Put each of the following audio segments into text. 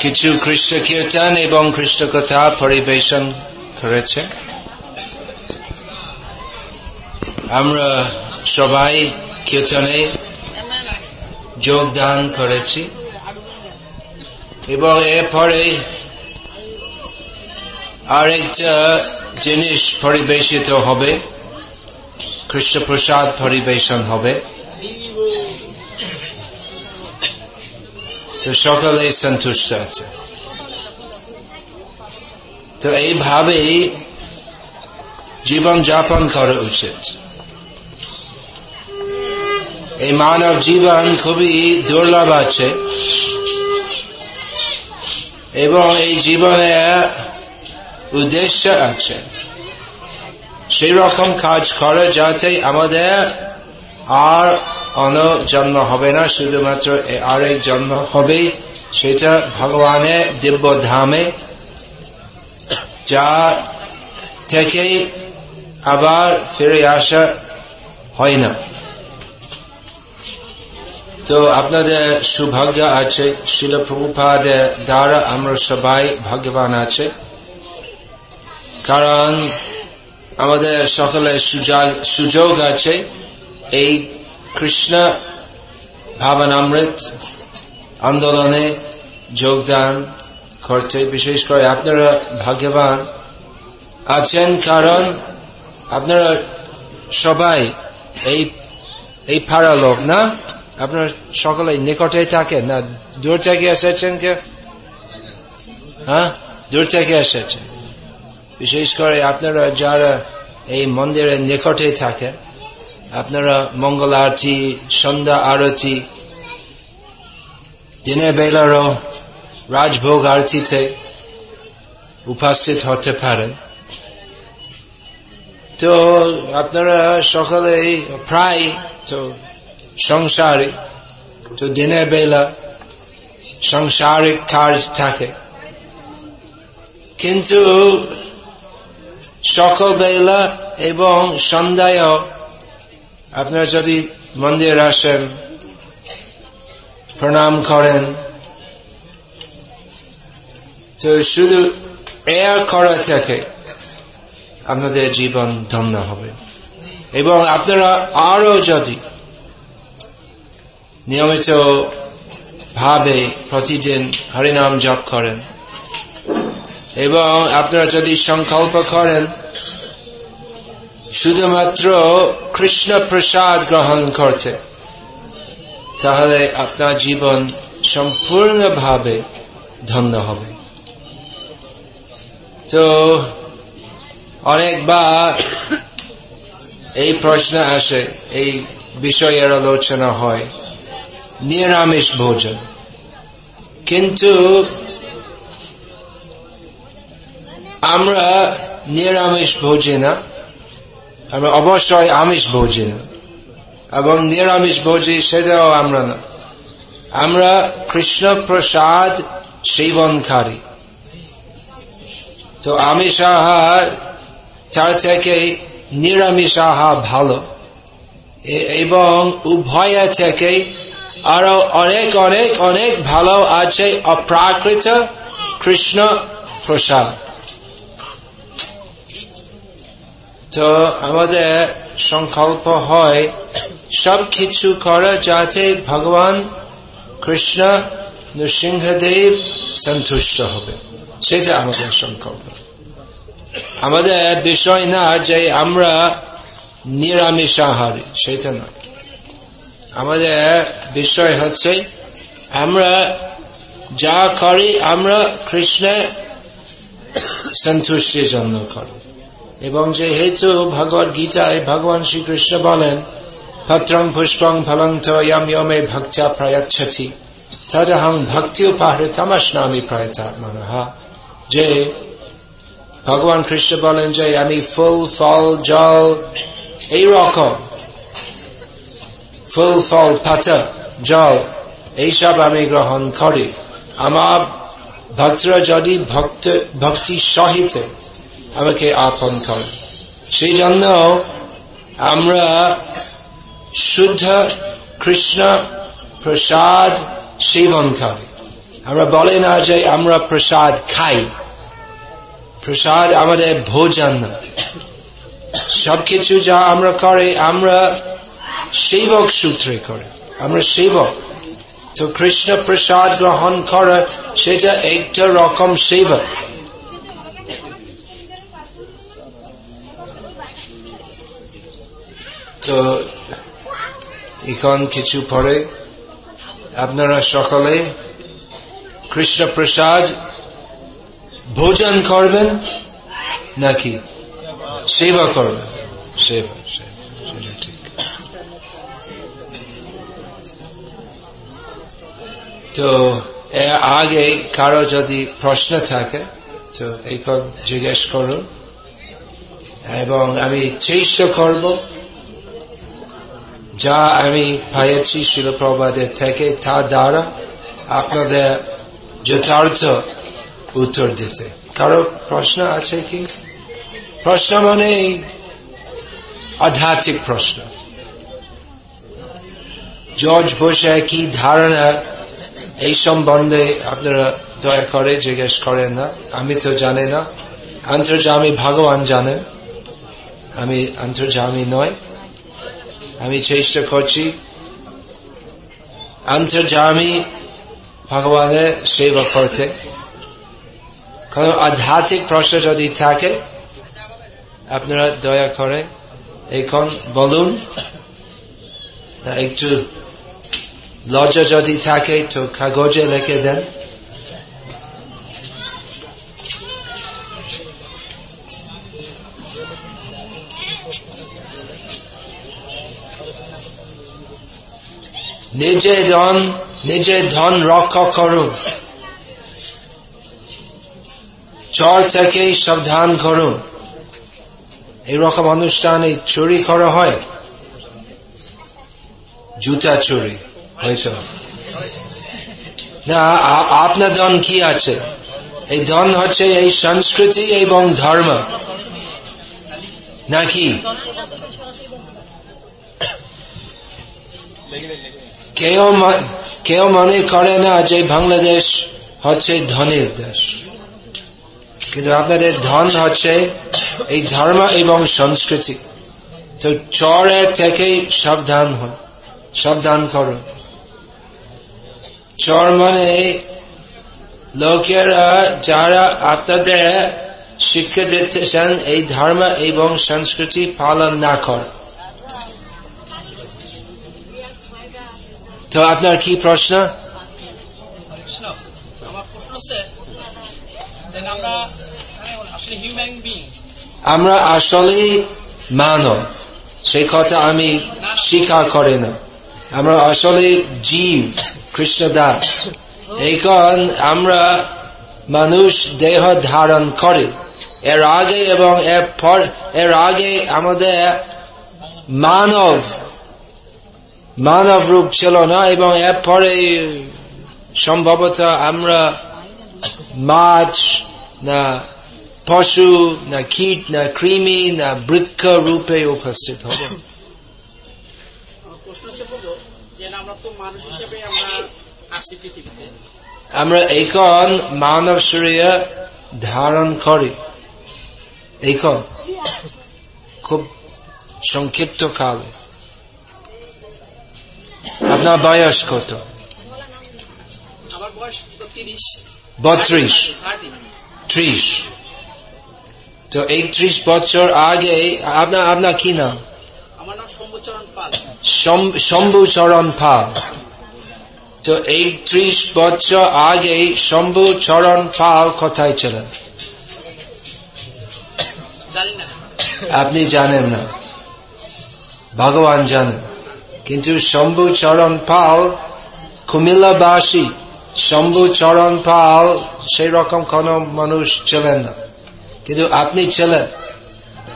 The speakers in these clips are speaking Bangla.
কিছু খ্রিস্ট কীর্তন এবং খ্রিস্ট কথা পরিবেশন করেছে। আমরা সবাই কীর্তনে যোগদান করেছি এবং এরপরে আরেকটা জিনিস পরিবেশিত হবে খ্রিস্ট প্রসাদ পরিবেশন হবে। তো সকলে সন্তুষ্ট আছে। তো এইভাবেই জীবন যাপন করা উচিত। এই মানব জীবন খুবই দুর্লভ আছে। এবং এই জীবনে উদ্দেশ্য আছে। সেই রকম কাজ করে যাতে আমাদের আর জন্ম হবে না, শুধুমাত্র আরেক জন্ম হবে সেটা ভগবানের দিব্য ধামে যা থেকে আবার ফিরে আসা হয় না। তো আপনাদের সৌভাগ্য আছে, শিল প্রভুপাদের দ্বারা আমরা সবাই ভাগ্যবান আছে। কারণ আমাদের সকলের সুযোগ আছে, এই কৃষ্ণ ভাবনামৃত আন্দোলনে যোগদান করতে, বিশেষ করে আপনারা ভাগ্যবান আছেন, কারণ আপনারা সবাই এই এই ফাড়া লোক না? আপনার সকলে নিকটে থাকেন, না? দূর থেকে এসেছেন কে হ্যাঁ? দূর থেকে এসেছেন। বিশেষ করে আপনারা যারা এই মন্দিরের নিকটে থাকে আপনারা মঙ্গল আরতি, সন্ধ্যা আরতি দিনের বেলারও রাজভোগ আরতিতে উপস্থিত হতে পারেন। তো আপনারা সকালে প্রায় তো সংসারে, তো দিনের বেলা সংসারিক কাজ থাকে। কিন্তু সকল বেলা এবং সন্ধ্যায় আপনারা যদি মন্দির আসেন, প্রণাম করেন, তো শুধু এয়ার করা থেকে আপনাদের জীবন ধন্য হবে। এবং আপনারা আরও যদি নিয়মিত ভাবে প্রতিদিন হরিনাম জপ করেন, এবং আপনারা যদি সংকল্প করেন শুধুমাত্র কৃষ্ণ প্রসাদ গ্রহণ করতে। তাহলে আপনার জীবন সম্পূর্ণভাবে ধন্য হবে। তো অনেকবার এই প্রশ্ন আসে, এই বিষয়ের আলোচনা হয়, নিরামিষ ভোজন। কিন্তু আমরা নিরামিষ ভোজি না আমরা অবশ্যই আমিষ ভোজি। না এবং নিরামিষ ভোজি সেটাও আমরা না। আমরা কৃষ্ণ প্রসাদ সেবনকারী। তো আমিষ আহার, তার থেকে নিরামিষ আহার ভালো। এবং উভয় থেকে আরও অনেক অনেক অনেক ভালো আছে অপ্রাকৃত কৃষ্ণ প্রসাদ তো আমাদের সংকল্প হয় সব কিছু করা যাতে ভগবান কৃষ্ণ নৃসিংহদেব সন্তুষ্ট হবে। সেটা আমাদের সংকল্প। আমাদের বিষয় না যে আমরা নিরামিষ আহারি সেটা না। আমাদের বিষয় হচ্ছে আমরা যা করি, আমরা কৃষ্ণের সন্তুষ্টির জন্য করি। এবং যেহেতু ভগবত গীতায় ভগবান শ্রীকৃষ্ণ বলেন পত্রং পুষ্পং ফলং তম ইয়মে ভক্তা প্রয়চ্ছতি। তদহং ভক্তি উপাহরে তমস্নামি প্রয়তা মনহা যে ভগবান কৃষ্ণ বলেন যে, আমি ফুল, ফল, জল, এই রকম, ফুল, ফল, পাতা, জল এইসব আমি গ্রহণ করি। আমার ভক্তরা যদি ভক্ত, ভক্তি সহিত আমাকে আপন করে। সেই জন্য আমরা শুদ্ধ কৃষ্ণ প্রসাদ সেবন করি। আমরা বলে না যে আমরা প্রসাদ খাই। প্রসাদ আমাদের ভোজন। সবকিছু যা আমরা করে, আমরা সেবক সূত্রে করে। আমরা সেবক। তো কৃষ্ণ প্রসাদ গ্রহণ করা, সেটা একটা রকম সেবক তো এখন কিছু পরে আপনারা সকলে কৃষ্ণ প্রসাদ ভোজন করবেন নাকি সেবা করবেন? সেবা তো আগে কারও যদি প্রশ্ন থাকে, তো এই জিজ্ঞেস করুন। এবং আমি চেষ্টা করব যা আমি পাইছি শিলপ্রবাদের থেকে তা দ্বারা আপনাদের যথার্থ উত্তর দিতে কারও প্রশ্ন আছে কি প্রশ্ন মানে আধ্যাত্মিক প্রশ্ন জর্জ বসে কি ধারণা এই সম্বন্ধে আপনারা দয়া করে জিজ্ঞেস করেন না আমি তো জানি না আন্তর্জামী ভগবান জানেন আমি আন্তর্জামী নয় আমি চেষ্টা করছি। আন্তর্জামী ভগবানের সেবা করতে। কোন আধ্যাত্মিক প্রশ্ন যদি থাকে, আপনারা দয়া করে এখন বলুন। একটু লজ্জা যদি থাকে তো কাগজে লিখে দেন। নিজে ধন নিজে ধন রক্ষা করুন চর থেকে সাবধান করুন এইরকম অনুষ্ঠানে চুরি করা হয়? জুতা চুরি, হয়তো। না আপনার ধন কি আছে? এই ধন হচ্ছে এই সংস্কৃতি এবং ধর্ম। নাকি? কেউ কেউ মনে করে না যে বাংলাদেশ হচ্ছে ধনের দেশ। কিন্তু আপনাদের ধন হচ্ছে এই ধর্ম এবং সংস্কৃতি। তো চরে থেকে সাবধান হন, সাবধান করুন। চর মানে লোকেরা যারা আপনাদের শিক্ষা দিতেছেন এই ধর্ম এবং সংস্কৃতি পালন না করে। তো আপনার কি প্রশ্ন? আমরা আসলে মানব। সেই কথা আমি স্বীকার করে না। আমরা আসলে জীব কৃষ্ণ দাস এখন আমরা মানুষ দেহ ধারণ করে। এর আগে এবং এর পর এর আগে আমাদের মানব মানব রূপ ছিল না এবং এরপরে সম্ভবত আমরা মাছ না পশু না কীট না কৃমি না বৃক্ষ রূপে উপস্থিত হব। আমরা এখন মানব শরীর ধারণ করি। এখন খুব সংক্ষিপ্ত কালে আপনার বয়স কত? বত্রিশ। ত্রিশ। তো এই ত্রিশ বছর আগে আপনার আপনার কি নাম? শম্ভুচরণ পাল। তো এই ত্রিশ বছর আগে শম্ভুচরণ পাল কোথায় ছিলেন? আপনি জানেন না। ভগবান জানেন। কিন্তু শম্ভু চরণ পাল কুমিল্লাবাসী শম্ভু চরণ পাল, সেই রকম কোন মানুষ ছিলেন না। কিন্তু আপনি ছিলেন।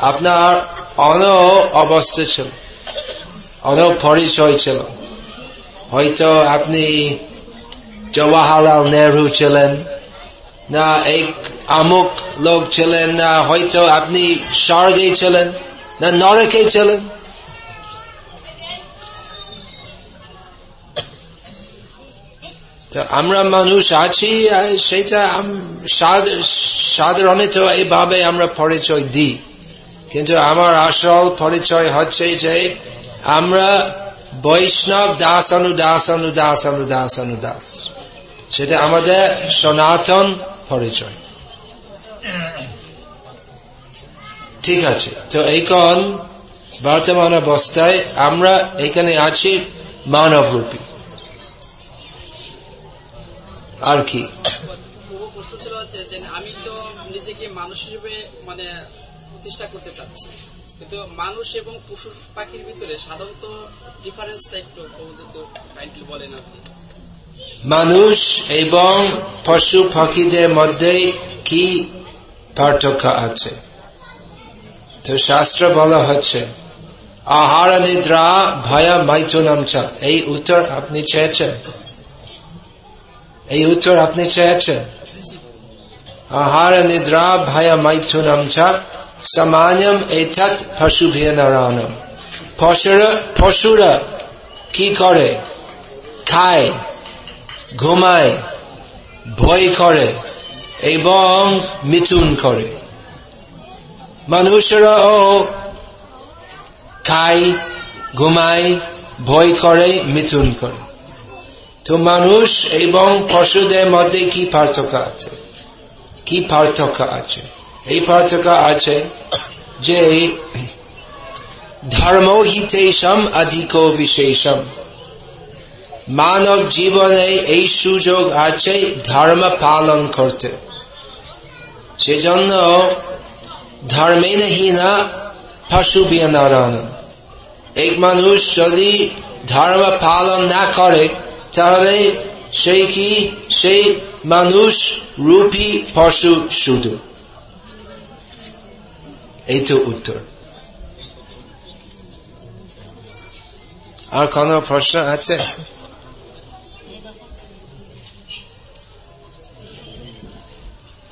আপনার অন অবস্থা ছিল অন পরিচয় ছিল। হয়তো আপনি জওয়াহরলাল নেহরু ছিলেন, না এক আমুক লোক ছিলেন, না হয়তো আপনি স্বর্গে ছিলেন, না নরকে ছিলেন। আমরা মানুষ আছি সেটা সাধারণত এইভাবে আমরা পরিচয় দিই। কিন্তু আমার আসল পরিচয় হচ্ছে যে আমরা বৈষ্ণব দাস অনুদাস অনুদাস অনুদাস অনুদাস সেটা আমাদের সনাতন পরিচয়। ঠিক আছে, তো এইখন বর্তমান অবস্থায় আমরা এখানে আছি মানব রূপী আর কি? আমি তো নিজেকে মানুষ হিসেবে মানে প্রতিষ্ঠা করতে চাচ্ছি। কিন্তু মানুষ এবং পশু পাখির ভিতরে সাধারণত ডিফারেন্সটা একটু কাইন্ডলি বলেন আপনি মানুষ এবং পশু পাখিদের মধ্যে কি পার্থক্য আছে? তো শাস্ত্র বলা হচ্ছে আহার নিদ্রা ভয়া মাইথুনম এই উত্তর আপনি চেয়েছেন? এই উত্তর আপনি চেয়েছেন। আহার নিদ্রা ভয়া মাইথুনম সামান্যম এটাত পশুভিয়নারায়ণম পশুরা পশুরা কি করে? খায়, ঘুমায়, ভয় করে এবং মিথুন করে। মানুষেরাও খায়, ঘুমায়, ভয় করে, মিথুন করে। তো মানুষ এবং পশুদের মধ্যে কি পার্থক্য আছে? কি পার্থক্য আছে? এই পার্থক্য আছে যে ধর্ম হিতেশম অধিক বিশেষম। মানব জীবনে এই সুযোগ আছে ধর্ম পালন করতে। সেজন্য ধর্মে না পশু বিয়ানারায়ণ এক মানুষ যদি ধর্ম পালন না করে তাহলে সেই কি? সেই মানুষ রূপী পশু শুধু। এই তো উত্তর। আর কোন প্রশ্ন আছে?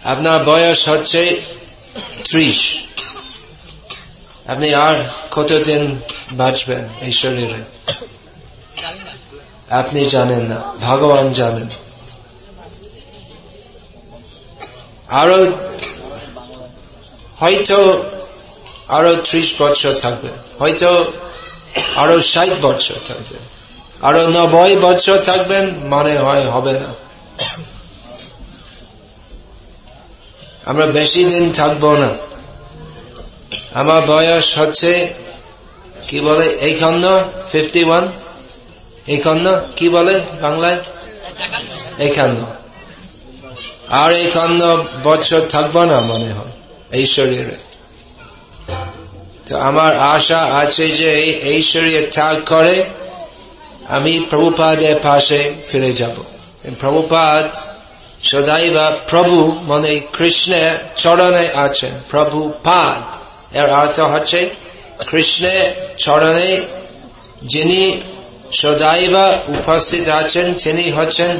আপনার বয়স হচ্ছে ত্রিশ। আপনি আর কতদিন বাঁচবেন এই শরীরে? আপনি জানেন না, ভগবান জানেন। আরও হয়তো আরও ত্রিশ বছর থাকবে, হয়তো আরও ষাট বছর থাকবে, আরও নব্বই বছর থাকবেন, মনে হয় হবে না। আমরা বেশি দিন থাকব না। আমার বয়স হচ্ছে, কি বলে এই খন্ড ফিফটি ওয়ান এই খন্ড কি বলে বাংলায়? একান্ন আর এই একান্ন বছর থাকব না মনে হয়, এই শরীরে। তো আমার আশা আছে যে এই শরীরে ত্যাগ করে আমি প্রভুপাদের পাশে ফিরে যাব। প্রভুপাদ সদাইবা প্রভু মানে কৃষ্ণের চরণে আছেন। প্রভু পাদ এর অর্থ হচ্ছে কৃষ্ণের চরণে যিনি সদাইবা উপস্থিত আছেন, তিনি হচ্ছেন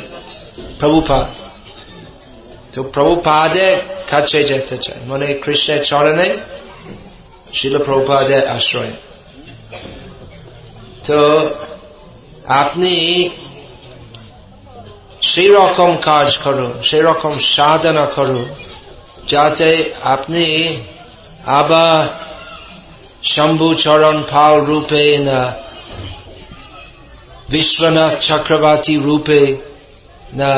প্রভুপাদ তো প্রভুপাদে কাছে যেতে চায় মানে কৃষ্ণের চরণে শিল প্রভুপাদের আশ্রয়। তো আপনি সেই রকম কাজ করুন সেই রকম সাধনা করুন, যাতে আপনি আবার শম্ভু চরণ পাল রূপে না বিশ্বনাথ চক্রবর্তী রূপে না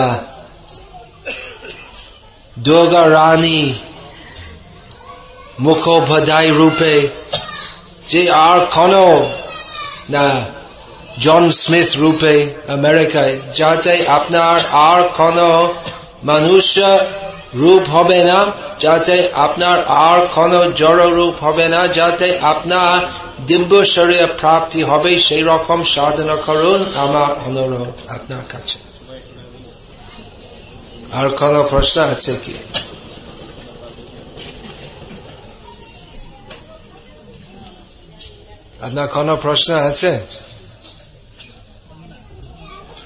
দুর্গা রানী মুখোপাধ্যায় রূপে যে আর কোন না জন স্মিথ রূপে আমেরিকায় যাতে আপনার আর কোন মানুষ রূপ হবে না যাতে আপনার আর কোন জড় রূপ হবে না, যাতে আপনার দিব্য শরীর প্রাপ্তি হবে, সেই রকম সাধনা করুন আমার অনুরোধ আপনার কাছে। আর কোন প্রশ্ন আছে কি? আপনার কোন প্রশ্ন আছে?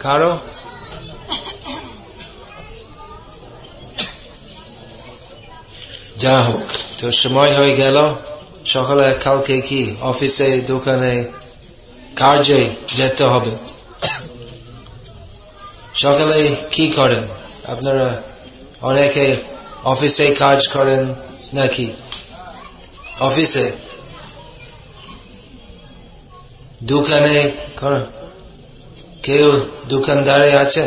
কারও? যা হোক তো সময় হয়ে গেল। সকালে কালকে কি অফিসে, দোকানে কার্যে যেতে হবে? সকালে কি করেন? আপনারা অনেকে অফিসে কাজ করেন নাকি? অফিসে? দোকানে কেউ দোকানদারে আছে?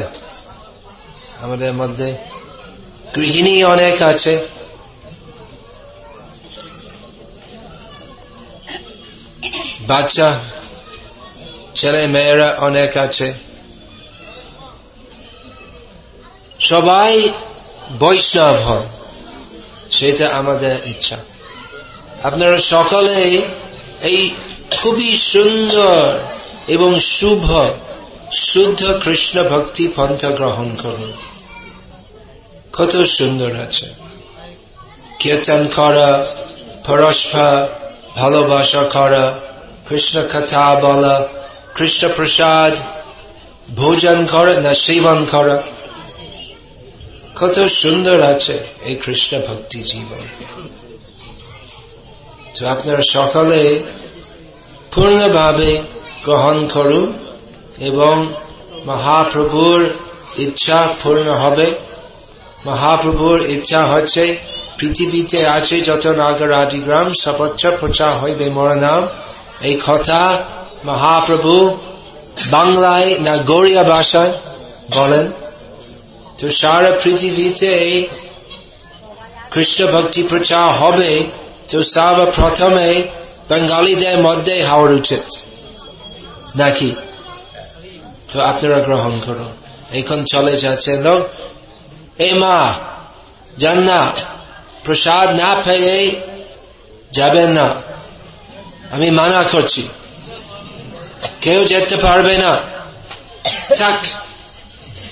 আমাদের মধ্যে গৃহিণী অনেক আছে। বাচ্চা, ছেলে, মেয়েরা অনেক আছে। সবাই বৈষ্ণব হন সেটা আমাদের ইচ্ছা। আপনারা সকলে এই খুবই সুন্দর এবং শুভ, শুদ্ধ কৃষ্ণ ভক্তি পন্থা গ্রহণ করুন। কত সুন্দর আছে। কীর্তন করা, পরস্পর ভালোবাসা করা কথা বলা কৃষ্ণ প্রসাদ ভোজন করা না সেবন করা কত সুন্দর আছে এই কৃষ্ণ ভক্তি জীবন। তো আপনারা সকালে পূর্ণভাবে গ্রহণ করুন এবং মহাপ্রভুর ইচ্ছা পূর্ণ হবে। মহাপ্রভুর ইচ্ছা হচ্ছে, পৃথিবীতে আছে যত নাগরাদি গ্রাম সপচ্ছ প্রচার হইবে মোর নাম। এই কথা মহাপ্রভু বাংলায় না গড়িয়া ভাষায় বলেন। তো সারা পৃথিবীতে কৃষ্ণ ভক্তি প্রচার হবে, তো সর্বপ্রথমে বেঙ্গালীদের মধ্যে হওয়ার উচিত নাকি? তো আপনারা গ্রহণ করুন। এখন চলে যাচ্ছে লোক। এ মা যান না, প্রসাদ না পেয়ে যাবেন না। আমি মানা করছি। কেউ যেতে পারবে না। থাক,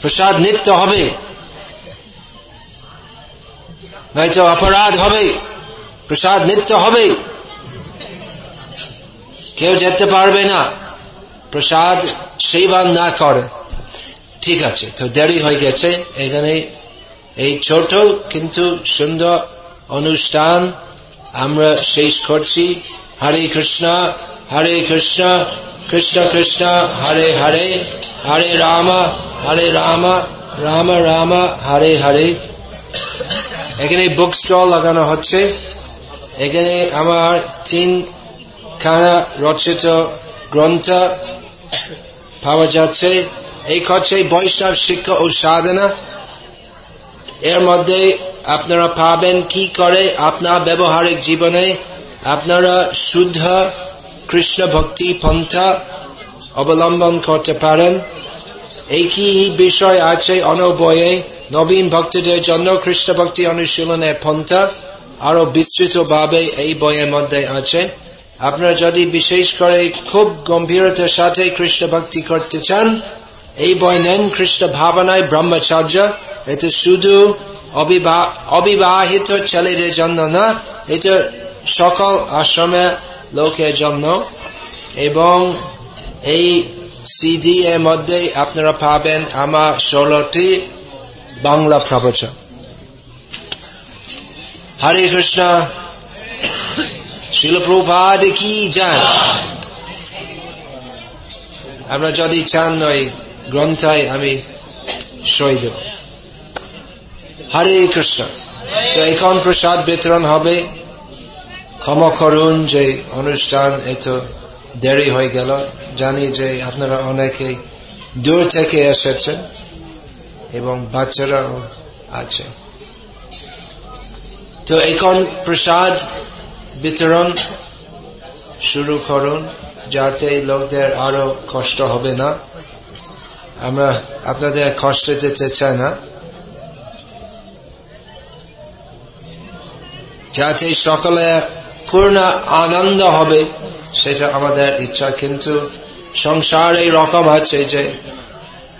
প্রসাদ নিত্য হবে। নয়তো অপরাধ হবে। প্রসাদ নিত্য হবে। কেউ যেতে পারবে না। প্রসাদ সেবান না করে। ঠিক আছে, তো দেরি হয়ে গেছে। এখানে এই ছোট কিন্তু সুন্দর অনুষ্ঠান আমরা শেষ করছি। হরে কৃষ্ণ হরে কৃষ্ণ কৃষ্ণ কৃষ্ণ, হরে হরে হরে রাম হরে রাম রাম রাম, হরে হরে। এখানে বুক স্টল লাগানো হচ্ছে। এখানে আমার তিন খানা রচিত গ্রন্থ পাওয়া যাচ্ছে। এই হচ্ছে বৈষ্ণব শিক্ষা ও সাধনা। এর মধ্যে আপনারা পাবেন কি করে আপনার ব্যবহারিক জীবনে আপনারা শুদ্ধ কৃষ্ণ ভক্তি পন্থা অবলম্বন করতে পারেন। কি বিষয় আছে অনবয়ে নবীন ভক্তদের জন্য কৃষ্ণ ভক্তি অনুশীলনের পন্থা আরও বিস্তৃত ভাবে এই বইয়ের মধ্যে আছে। আপনারা যদি বিশেষ করে খুব গম্ভীরতার সাথে কৃষ্ণ ভক্তি করতে চান, এই বই নেন কৃষ্ণ ভাবনায় ব্রহ্মচর্য। এটা শুধু অবিবাহিত ছেলেদের জন্য না এটা সকল আশ্রমে লোকের জন্য এবং এই সিডি এর মধ্যে আপনারা পাবেন আমার ষোলোটি বাংলা প্রবচন। হরে কৃষ্ণ। শিলপ্রভাদ কি যান আমরা যদি চান নয় গ্রন্থায় আমি সই দেব। হরে কৃষ্ণ। তো এখন প্রসাদ বিতরণ হবে। ক্ষমা করুন যে অনুষ্ঠান এত দেরি হয়ে গেল। জানি যে আপনারা অনেকে দূর থেকে এসেছেন এবং বাচ্চারাও আছে। তো এখন প্রসাদ বিতরণ শুরু করুন, যাতে লোকদের আরও কষ্ট হবে না। আমরা আপনাদের কষ্ট দিতে চাই না। যাতে সকলে পূর্ণ আনন্দ হবে, সেটা আমাদের ইচ্ছা, কিন্তু সংসার এই রকম আছে যে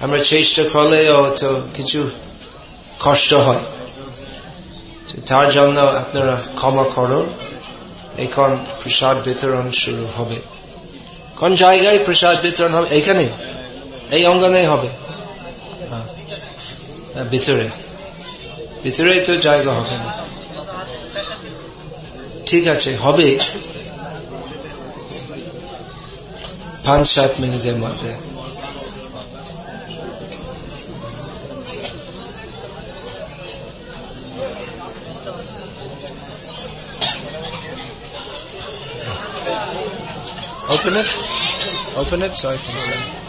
আমরা চেষ্টা করলেও তো কিছু কষ্ট হয়। তার জন্য আপনারা ক্ষমা করুন। এখন প্রসাদ বিতরণ শুরু হবে। কোন জায়গায় প্রসাদ বিতরণ হবে? এখানে? এই অঙ্গনে হবে। ভিতরে। ভিতরে তো জায়গা হবে না। ঠিক আছে হবে পাঁচ সাত মিনিটের মধ্যে Open it. Open it so I can see.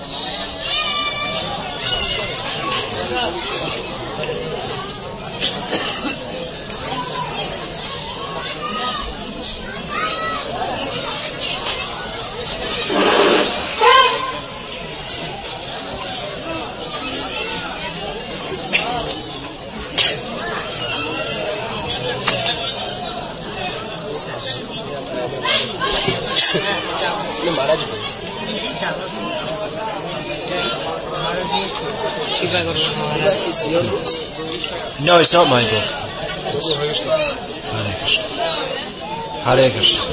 It's not my book. Hare Krishna. Hare Krishna.